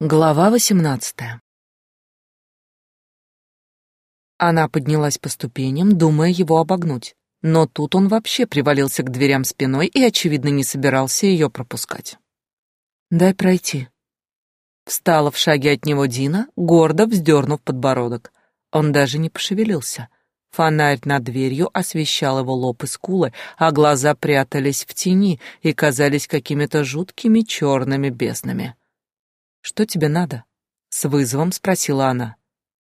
Глава восемнадцатая. Она поднялась по ступеням, думая его обогнуть, но тут он вообще привалился к дверям спиной и, очевидно, не собирался ее пропускать. «Дай пройти». Встала в шаге от него Дина, гордо вздернув подбородок. Он даже не пошевелился. Фонарь над дверью освещал его лоб и скулы, а глаза прятались в тени и казались какими-то жуткими черными безднами. Что тебе надо? С вызовом спросила она.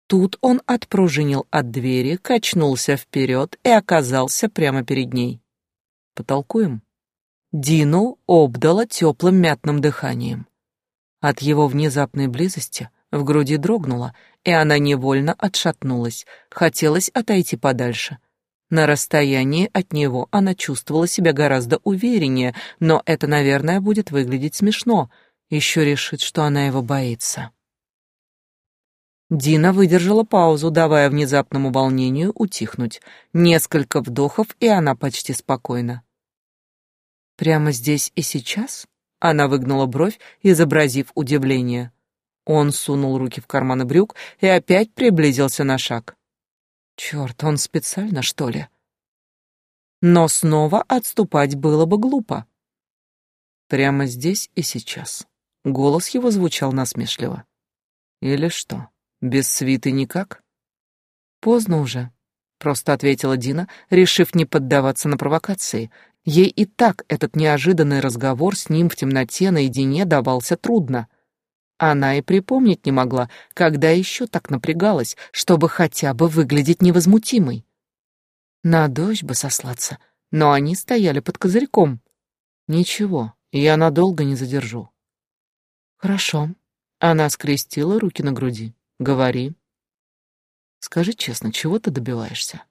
Тут он отпружинил от двери, качнулся вперед и оказался прямо перед ней. Потолкуем. Дину обдало теплым мятным дыханием. От его внезапной близости в груди дрогнуло, и она невольно отшатнулась, хотелось отойти подальше. На расстоянии от него она чувствовала себя гораздо увереннее, но это, наверное, будет выглядеть смешно — еще решит, что она его боится. Дина выдержала паузу, давая внезапному волнению утихнуть. Несколько вдохов, и она почти спокойна. «Прямо здесь и сейчас?» Она выгнула бровь, изобразив удивление. Он сунул руки в карманы брюк и опять приблизился на шаг. Черт, он специально, что ли? Но снова отступать было бы глупо. Прямо здесь и сейчас. Голос его звучал насмешливо. «Или что, без свиты никак?» «Поздно уже», — просто ответила Дина, решив не поддаваться на провокации. Ей и так этот неожиданный разговор с ним в темноте наедине давался трудно. Она и припомнить не могла, когда еще так напрягалась, чтобы хотя бы выглядеть невозмутимой. На дождь бы сослаться, но они стояли под козырьком. «Ничего, я надолго не задержу. Хорошо. Она скрестила руки на груди. Говори. Скажи честно, чего ты добиваешься?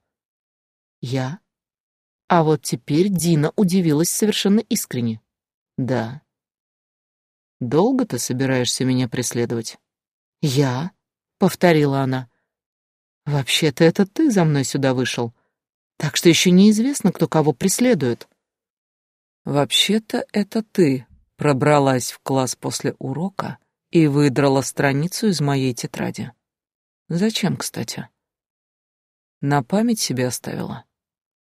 Я? А вот теперь Дина удивилась совершенно искренне. Да. Долго ты собираешься меня преследовать? Я? Повторила она. Вообще-то это ты за мной сюда вышел. Так что еще неизвестно, кто кого преследует. Вообще-то это ты пробралась в класс после урока и выдрала страницу из моей тетради. Зачем, кстати? На память себе оставила.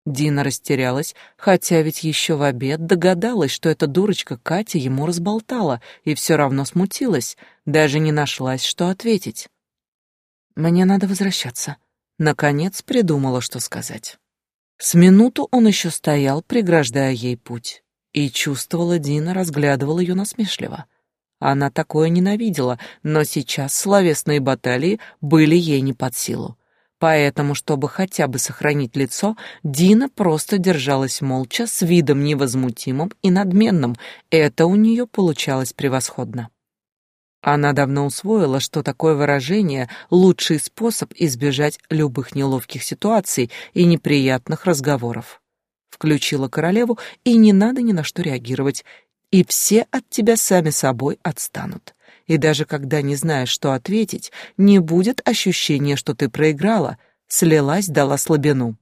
Дина растерялась, хотя ведь еще в обед догадалась, что эта дурочка Катя ему разболтала, и все равно смутилась, даже не нашлась, что ответить. «Мне надо возвращаться». Наконец придумала, что сказать. С минуту он еще стоял, преграждая ей путь. И чувствовала, Дина разглядывала ее насмешливо. Она такое ненавидела, но сейчас словесные баталии были ей не под силу. Поэтому, чтобы хотя бы сохранить лицо, Дина просто держалась молча, с видом невозмутимым и надменным. Это у нее получалось превосходно. Она давно усвоила, что такое выражение — лучший способ избежать любых неловких ситуаций и неприятных разговоров включила королеву, и не надо ни на что реагировать, и все от тебя сами собой отстанут. И даже когда не знаешь, что ответить, не будет ощущения, что ты проиграла, слилась, дала слабину.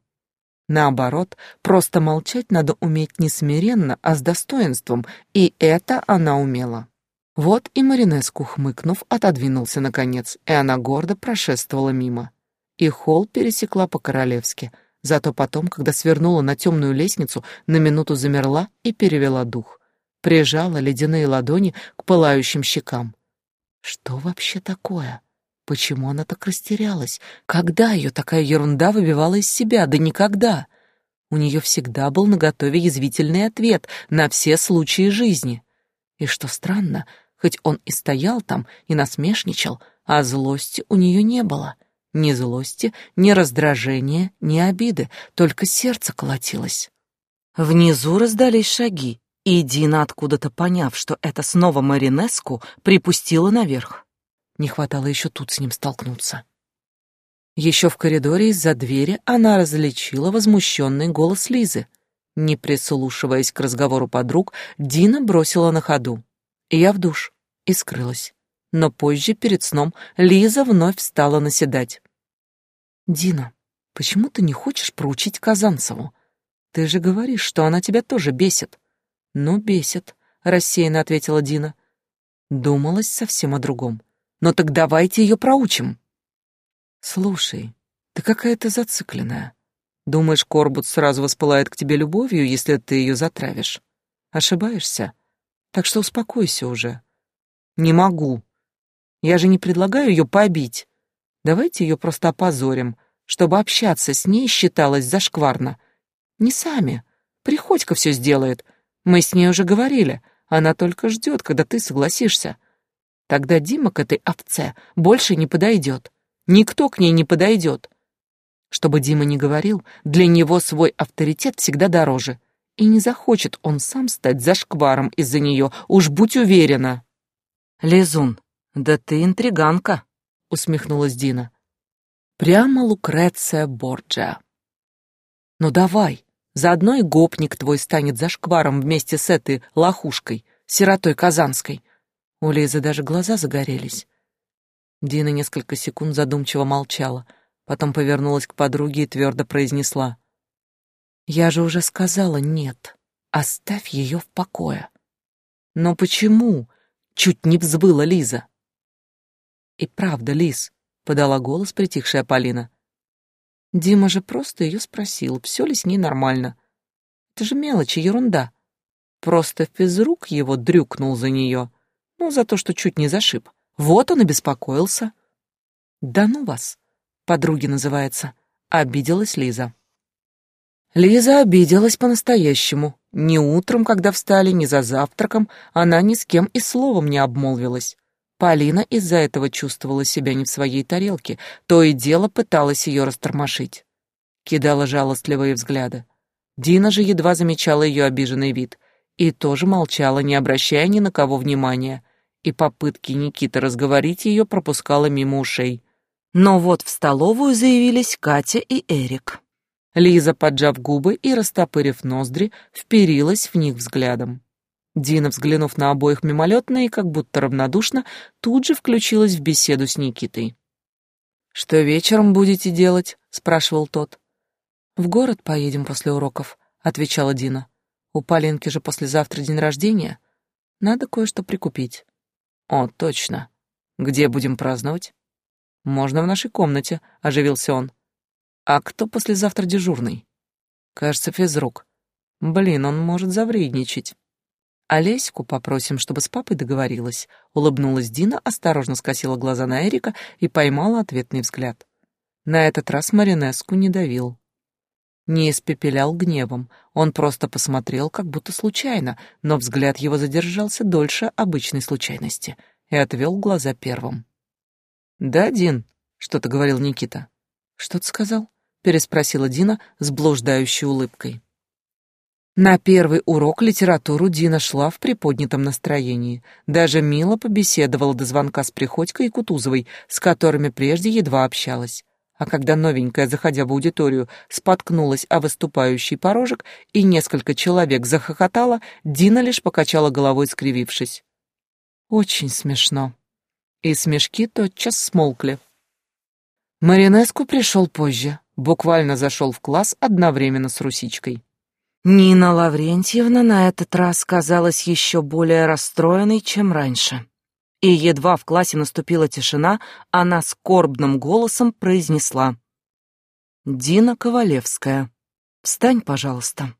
Наоборот, просто молчать надо уметь не смиренно, а с достоинством, и это она умела. Вот и Маринеску, хмыкнув, отодвинулся наконец, и она гордо прошествовала мимо. И холл пересекла по-королевски — Зато потом, когда свернула на темную лестницу, на минуту замерла и перевела дух. Прижала ледяные ладони к пылающим щекам. Что вообще такое? Почему она так растерялась? Когда ее такая ерунда выбивала из себя? Да никогда. У нее всегда был наготове язвительный ответ на все случаи жизни. И что странно, хоть он и стоял там и насмешничал, а злости у нее не было. Ни злости, ни раздражения, ни обиды, только сердце колотилось. Внизу раздались шаги, и Дина, откуда-то поняв, что это снова Маринеску, припустила наверх. Не хватало еще тут с ним столкнуться. Еще в коридоре из-за двери она различила возмущенный голос Лизы. Не прислушиваясь к разговору подруг, Дина бросила на ходу. «Я в душ» и скрылась. Но позже, перед сном, Лиза вновь стала наседать. «Дина, почему ты не хочешь проучить Казанцеву? Ты же говоришь, что она тебя тоже бесит». «Ну, бесит», — рассеянно ответила Дина. Думалось совсем о другом. Но так давайте ее проучим. Слушай, ты какая-то зацикленная. Думаешь, Корбут сразу воспылает к тебе любовью, если ты ее затравишь? Ошибаешься. Так что успокойся уже. Не могу. Я же не предлагаю ее побить. Давайте ее просто опозорим, чтобы общаться с ней считалось зашкварно. Не сами. Приходько все сделает. Мы с ней уже говорили. Она только ждет, когда ты согласишься. Тогда Дима к этой овце больше не подойдет. Никто к ней не подойдет. Чтобы Дима не говорил, для него свой авторитет всегда дороже. И не захочет он сам стать зашкваром из-за нее, уж будь уверена. «Лизун, да ты интриганка», — усмехнулась Дина. «Прямо Лукреция Борджа. Ну давай, заодно и гопник твой станет зашкваром вместе с этой лохушкой, сиротой казанской». У Лизы даже глаза загорелись. Дина несколько секунд задумчиво молчала, потом повернулась к подруге и твердо произнесла. «Я же уже сказала нет. Оставь ее в покое». «Но почему?» — чуть не взвыла Лиза. «И правда, Лиз», — подала голос притихшая Полина. Дима же просто ее спросил, все ли с ней нормально. Это же мелочи, ерунда. Просто физрук его дрюкнул за нее. Ну, за то, что чуть не зашиб. Вот он и беспокоился. Да ну вас, подруги называется. Обиделась Лиза. Лиза обиделась по-настоящему. Ни утром, когда встали, ни за завтраком она ни с кем и словом не обмолвилась. Полина из-за этого чувствовала себя не в своей тарелке, то и дело пыталась ее растормошить. Кидала жалостливые взгляды. Дина же едва замечала ее обиженный вид и тоже молчала, не обращая ни на кого внимания, и попытки Никиты разговорить ее пропускала мимо ушей. Но вот в столовую заявились Катя и Эрик. Лиза, поджав губы и растопырив ноздри, вперилась в них взглядом. Дина, взглянув на обоих мимолетно и как будто равнодушно, тут же включилась в беседу с Никитой. «Что вечером будете делать?» — спрашивал тот. «В город поедем после уроков», — отвечала Дина. «У Полинки же послезавтра день рождения. Надо кое-что прикупить». «О, точно. Где будем праздновать?» «Можно в нашей комнате», — оживился он. «А кто послезавтра дежурный?» «Кажется, физрук. Блин, он может завредничать». Олеську попросим, чтобы с папой договорилась. Улыбнулась Дина, осторожно скосила глаза на Эрика и поймала ответный взгляд. На этот раз Маринеску не давил. Не испепелял гневом, он просто посмотрел, как будто случайно, но взгляд его задержался дольше обычной случайности и отвел глаза первым. «Да, Дин», — что-то говорил Никита. «Что ты сказал?» — переспросила Дина с блуждающей улыбкой. На первый урок литературу Дина шла в приподнятом настроении. Даже мило побеседовала до звонка с Приходькой и Кутузовой, с которыми прежде едва общалась. А когда новенькая, заходя в аудиторию, споткнулась о выступающий порожек и несколько человек захохотала, Дина лишь покачала головой, скривившись. «Очень смешно». И смешки тотчас смолкли. Маринеску пришел позже, буквально зашел в класс одновременно с Русичкой. Нина Лаврентьевна на этот раз казалась еще более расстроенной, чем раньше. И едва в классе наступила тишина, она скорбным голосом произнесла. «Дина Ковалевская, встань, пожалуйста».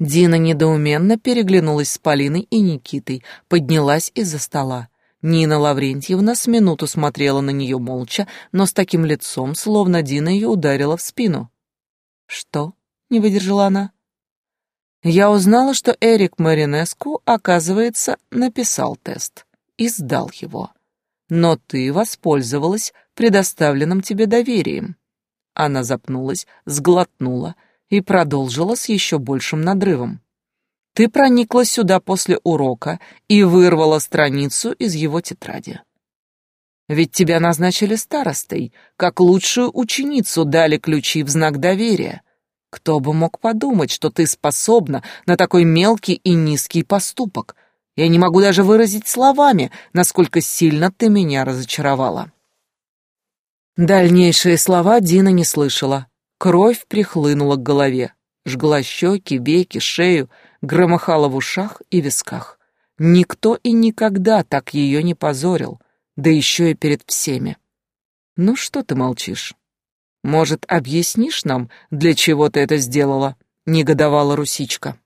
Дина недоуменно переглянулась с Полиной и Никитой, поднялась из-за стола. Нина Лаврентьевна с минуту смотрела на нее молча, но с таким лицом, словно Дина ее ударила в спину. «Что?» — не выдержала она. Я узнала, что Эрик Маринеску, оказывается, написал тест и сдал его. Но ты воспользовалась предоставленным тебе доверием. Она запнулась, сглотнула и продолжила с еще большим надрывом. Ты проникла сюда после урока и вырвала страницу из его тетради. Ведь тебя назначили старостой, как лучшую ученицу дали ключи в знак доверия. Кто бы мог подумать, что ты способна на такой мелкий и низкий поступок? Я не могу даже выразить словами, насколько сильно ты меня разочаровала. Дальнейшие слова Дина не слышала. Кровь прихлынула к голове, жгла щеки, веки, шею, громыхала в ушах и висках. Никто и никогда так ее не позорил, да еще и перед всеми. Ну что ты молчишь? Может, объяснишь нам, для чего ты это сделала? Негодовала Русичка.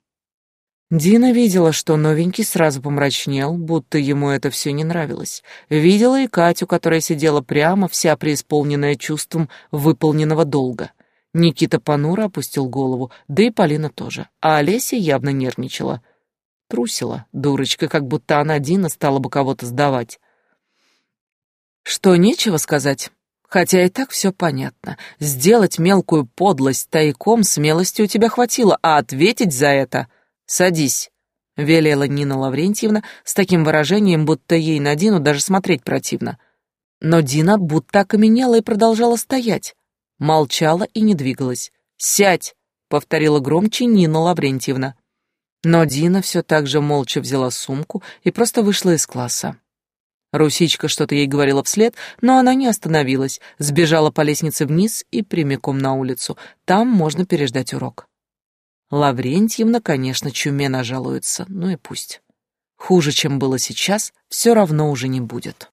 Дина видела, что новенький сразу помрачнел, будто ему это все не нравилось. Видела и Катю, которая сидела прямо, вся преисполненная чувством выполненного долга. Никита понуро опустил голову, да и Полина тоже. А Олеся явно нервничала. Трусила, дурочка, как будто она Дина стала бы кого-то сдавать. Что, нечего сказать? Хотя и так все понятно. Сделать мелкую подлость тайком смелости у тебя хватило, а ответить за это... Садись, — велела Нина Лаврентьевна с таким выражением, будто ей на Дину даже смотреть противно. Но Дина будто окаменела и продолжала стоять. Молчала и не двигалась. «Сядь!» — повторила громче Нина Лаврентьевна. Но Дина все так же молча взяла сумку и просто вышла из класса. Русичка что-то ей говорила вслед, но она не остановилась, сбежала по лестнице вниз и прямиком на улицу. Там можно переждать урок. Лаврентьевна, конечно, чуме нажалуется, ну и пусть. Хуже, чем было сейчас, все равно уже не будет.